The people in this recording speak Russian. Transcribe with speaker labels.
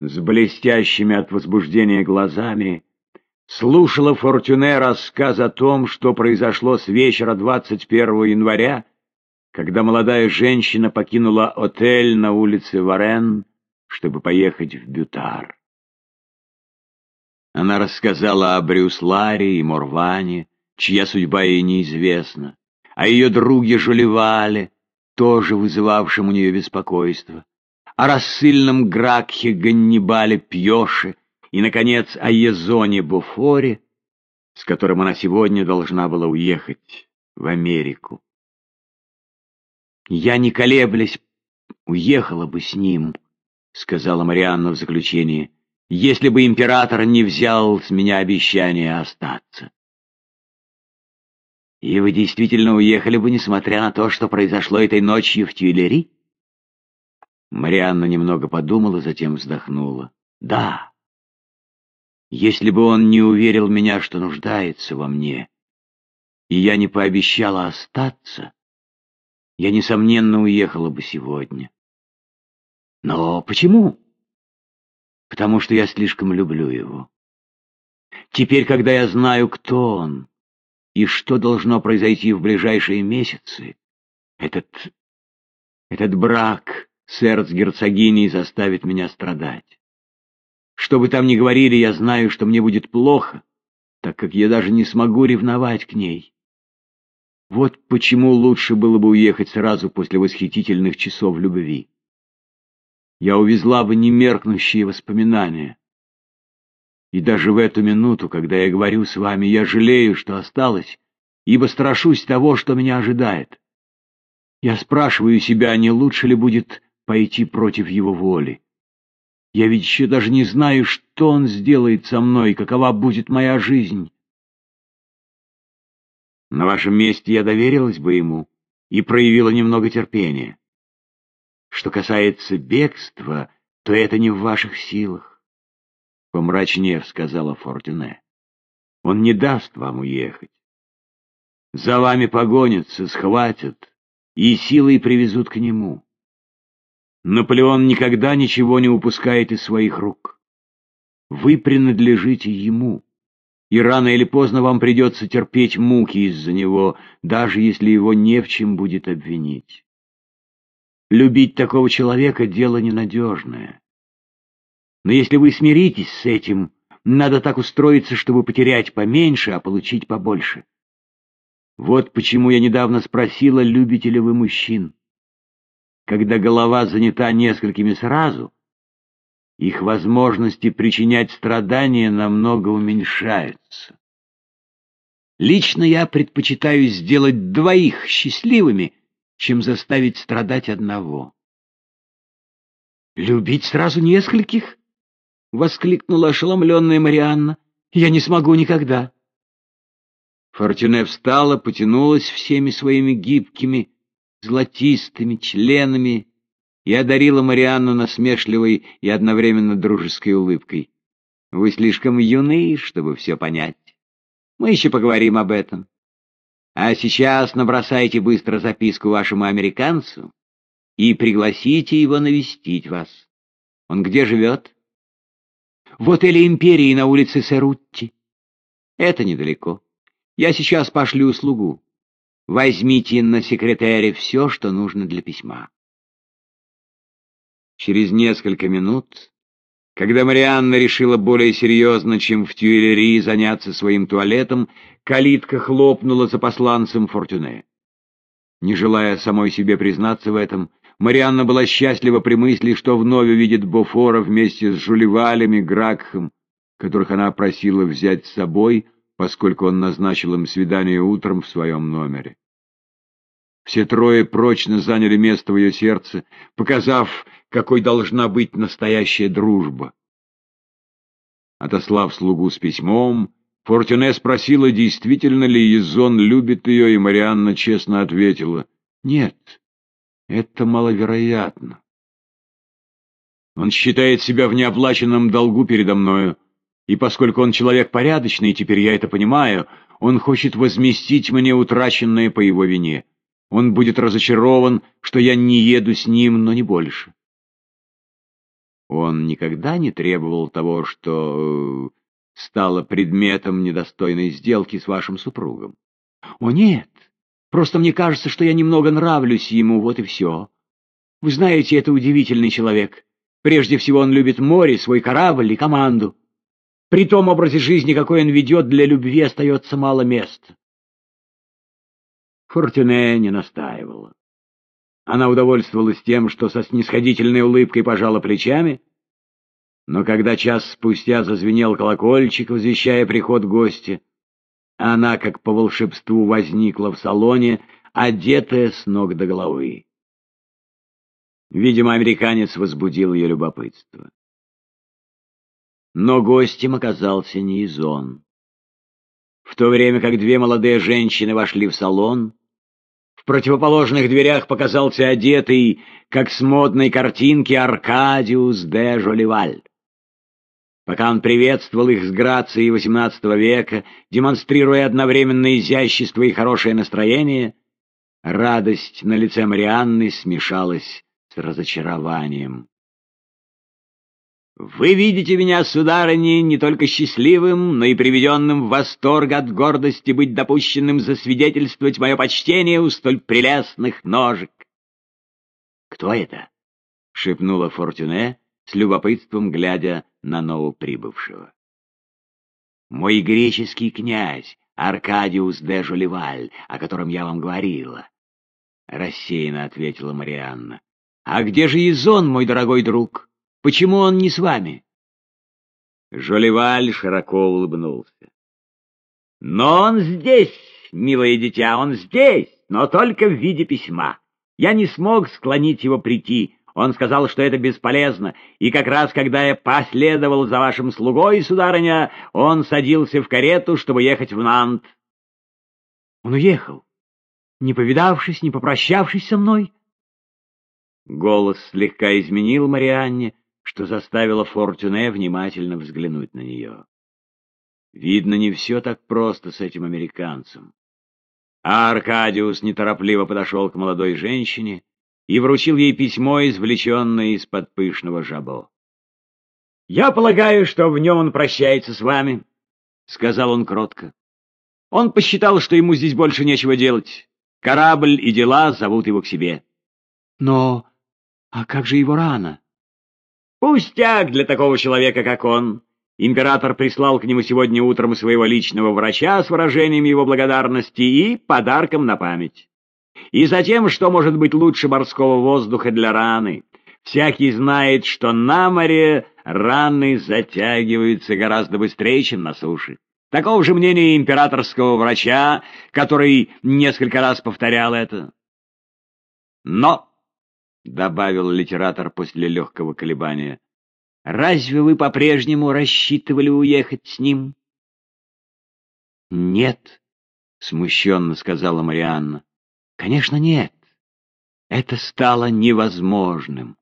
Speaker 1: с блестящими от возбуждения глазами, слушала Фортюне рассказ о том, что произошло с вечера 21 января, когда молодая женщина покинула отель на улице Варен, чтобы поехать в Бютар. Она рассказала о Брюсларе и Морване, чья судьба ей неизвестна, о ее друге Жолевале, тоже вызывавшем у нее беспокойство, о рассыльном Гракхе Ганнибале Пьеше и, наконец, о Езоне Буфоре, с которым она сегодня должна была уехать в Америку. «Я, не колеблясь, уехала бы с ним», — сказала Марианна в заключении, — «если бы император не взял с меня обещание остаться». «И вы действительно уехали бы, несмотря на то, что произошло этой ночью в Тюильри?» Марианна немного подумала, затем вздохнула. «Да. Если бы он не уверил меня, что нуждается во мне, и я не пообещала остаться, я, несомненно, уехала бы сегодня. Но почему? Потому что я слишком люблю его. Теперь, когда я знаю, кто он, и что должно произойти в ближайшие месяцы, этот... этот брак с эрцгерцогиней заставит меня страдать. Что бы там ни говорили, я знаю, что мне будет плохо, так как я даже не смогу ревновать к ней. Вот почему лучше было бы уехать сразу после восхитительных часов любви. Я увезла бы немеркнущие воспоминания. И даже в эту минуту, когда я говорю с вами, я жалею, что осталось, ибо страшусь того, что меня ожидает. Я спрашиваю себя, не лучше ли будет пойти против его воли. Я ведь еще даже не знаю, что он сделает со мной, какова будет моя жизнь. На вашем месте я доверилась бы ему и проявила немного терпения. Что касается бегства, то это не в ваших силах. — помрачнев сказала Фортюне. «Он не даст вам уехать. За вами погонятся, схватят и силой привезут к нему. Наполеон никогда ничего не упускает из своих рук. Вы принадлежите ему, и рано или поздно вам придется терпеть муки из-за него, даже если его не в чем будет обвинить. Любить такого человека — дело ненадежное. Но если вы смиритесь с этим, надо так устроиться, чтобы потерять поменьше, а получить побольше. Вот почему я недавно спросила, любите ли вы мужчин. Когда голова занята несколькими сразу, их возможности причинять страдания намного уменьшаются. Лично я предпочитаю сделать двоих счастливыми, чем заставить страдать одного. Любить сразу нескольких? — воскликнула ошеломленная Марианна. «Я не смогу никогда». Фортюне встала, потянулась всеми своими гибкими, золотистыми членами и одарила Марианну насмешливой и одновременно дружеской улыбкой. «Вы слишком юны, чтобы все понять. Мы еще поговорим об этом. А сейчас набросайте быстро записку вашему американцу и пригласите его навестить вас. Он где живет?» в отеле «Империи» на улице Серутти. Это недалеко. Я сейчас пошлю слугу. Возьмите на секретаре все, что нужно для письма. Через несколько минут, когда Марианна решила более серьезно, чем в Тюильри, заняться своим туалетом, калитка хлопнула за посланцем Фортюне. Не желая самой себе признаться в этом, Марианна была счастлива при мысли, что вновь увидит Бофора вместе с Жулевалями, Гракхом, которых она просила взять с собой, поскольку он назначил им свидание утром в своем номере. Все трое прочно заняли место в ее сердце, показав, какой должна быть настоящая дружба. Отослав слугу с письмом, Фортюне спросила, действительно ли Езон любит ее, и Марианна честно ответила «Нет». Это маловероятно. Он считает себя в неоплаченном долгу передо мною, и поскольку он человек порядочный, теперь я это понимаю, он хочет возместить мне утраченное по его вине. Он будет разочарован, что я не еду с ним, но не больше. Он никогда не требовал того, что э, стало предметом недостойной сделки с вашим супругом. О, нет, просто мне кажется, что я немного нравлюсь ему, вот и все. Вы знаете, это удивительный человек. Прежде всего он любит море, свой корабль и команду. При том образе жизни, какой он ведет, для любви остается мало места. Фортюне не настаивала. Она удовольствовалась тем, что со снисходительной улыбкой пожала плечами, но когда час спустя зазвенел колокольчик, возвещая приход гостя, она, как по волшебству, возникла в салоне, одетая с ног до головы. Видимо, американец возбудил ее любопытство. Но гостем оказался не Изон. В то время как две молодые женщины вошли в салон, противоположных дверях показался одетый, как с модной картинки, Аркадиус де Жолеваль. Пока он приветствовал их с грацией XVIII века, демонстрируя одновременно изящество и хорошее настроение, радость на лице Марианны смешалась с разочарованием. Вы видите меня, сударыни, не только счастливым, но и приведенным в восторг от гордости быть допущенным засвидетельствовать мое почтение у столь прелестных ножек. — Кто это? — шепнула Фортюне, с любопытством глядя на новоприбывшего. — Мой греческий князь, Аркадиус де Жолеваль, о котором я вам говорила. — рассеянно ответила Марианна. — А где же Изон, мой дорогой друг? — Почему он не с вами?» Жолеваль широко улыбнулся. «Но он здесь, милое дитя, он здесь, но только в виде письма. Я не смог склонить его прийти. Он сказал, что это бесполезно, и как раз когда я последовал за вашим слугой, сударыня, он садился в карету, чтобы ехать в Нант». «Он уехал, не повидавшись, не попрощавшись со мной?» Голос слегка изменил Марианне, что заставило Фортюне внимательно взглянуть на нее. Видно, не все так просто с этим американцем. А Аркадиус неторопливо подошел к молодой женщине и вручил ей письмо, извлеченное из-под пышного жабо. «Я полагаю, что в нем он прощается с вами», — сказал он кротко. Он посчитал, что ему здесь больше нечего делать. Корабль и дела зовут его к себе. «Но... а как же его рана?» Пустяк для такого человека, как он. Император прислал к нему сегодня утром своего личного врача с выражением его благодарности и подарком на память. И затем, что может быть лучше морского воздуха для раны? Всякий знает, что на море раны затягиваются гораздо быстрее, чем на суше. Такого же мнения императорского врача, который несколько раз повторял это. Но — добавил литератор после легкого колебания. — Разве вы по-прежнему рассчитывали уехать с ним? — Нет, — смущенно сказала Марианна. — Конечно, нет. Это стало невозможным.